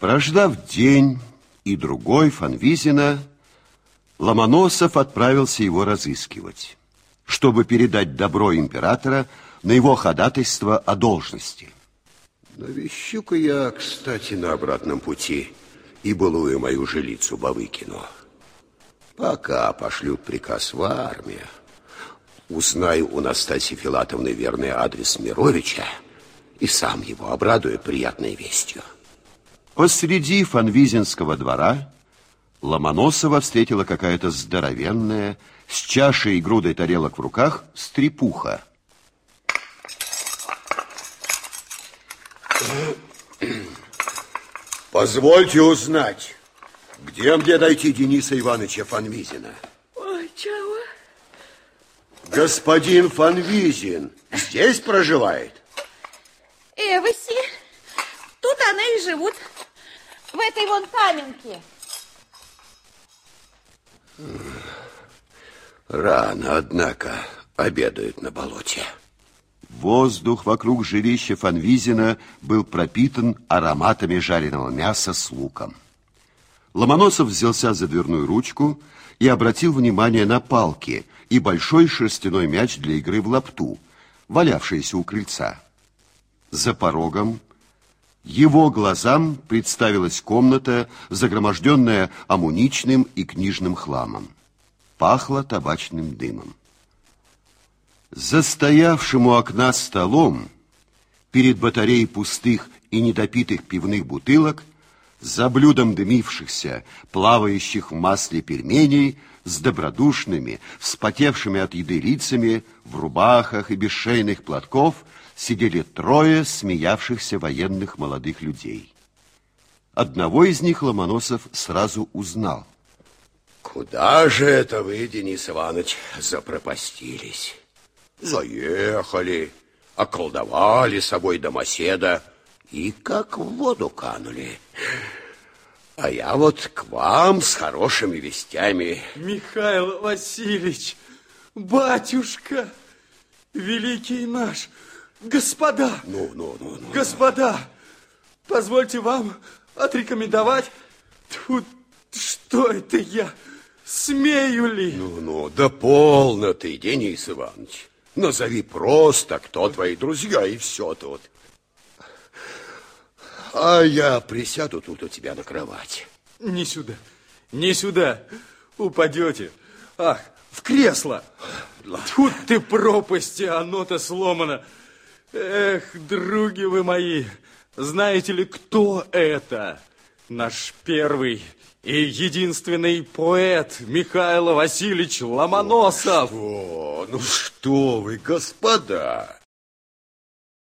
Прождав день и другой Фанвизина, Ломоносов отправился его разыскивать, чтобы передать добро императора на его ходатайство о должности. Навещу-ка я, кстати, на обратном пути и былую мою жилицу Бавыкину. Пока пошлют приказ в армию, узнаю у Настасьи Филатовны верный адрес Мировича и сам его обрадую приятной вестью. Посреди Фанвизинского двора Ломоносова встретила какая-то здоровенная, с чашей и грудой тарелок в руках, стрепуха. Позвольте узнать, где мне найти Дениса Ивановича Фанвизина? Ой, чего? Господин Фанвизин здесь проживает? Эвоси. Они и живут. В этой вон каменке. Рано, однако, обедают на болоте. Воздух вокруг жилища Фанвизина был пропитан ароматами жареного мяса с луком. Ломоносов взялся за дверную ручку и обратил внимание на палки и большой шерстяной мяч для игры в лапту, валявшийся у крыльца. За порогом его глазам представилась комната, загроможденная амуничным и книжным хламом. Пахло табачным дымом. За стоявшим у окна столом, перед батареей пустых и недопитых пивных бутылок, за блюдом дымившихся, плавающих в масле пельменей, с добродушными, вспотевшими от еды лицами, в рубахах и без шейных платков, сидели трое смеявшихся военных молодых людей. Одного из них Ломоносов сразу узнал. Куда же это вы, Денис Иванович, запропастились? Заехали, околдовали собой домоседа и как в воду канули. А я вот к вам с хорошими вестями. Михаил Васильевич, батюшка, великий наш, господа, Ну, ну, ну, ну. господа, позвольте вам отрекомендовать. Тут что это я? Смею ли? Ну, ну, да полно ты, Денис Иванович. Назови просто, кто твои друзья, и все тут. А я присяду тут у тебя на кровать. Не сюда, не сюда. Упадете. Ах, в кресло. Тут ты пропасти, оно-то сломано. Эх, други вы мои, знаете ли, кто это? Наш первый и единственный поэт Михаил Васильевич Ломоносов. О, ну что вы, господа,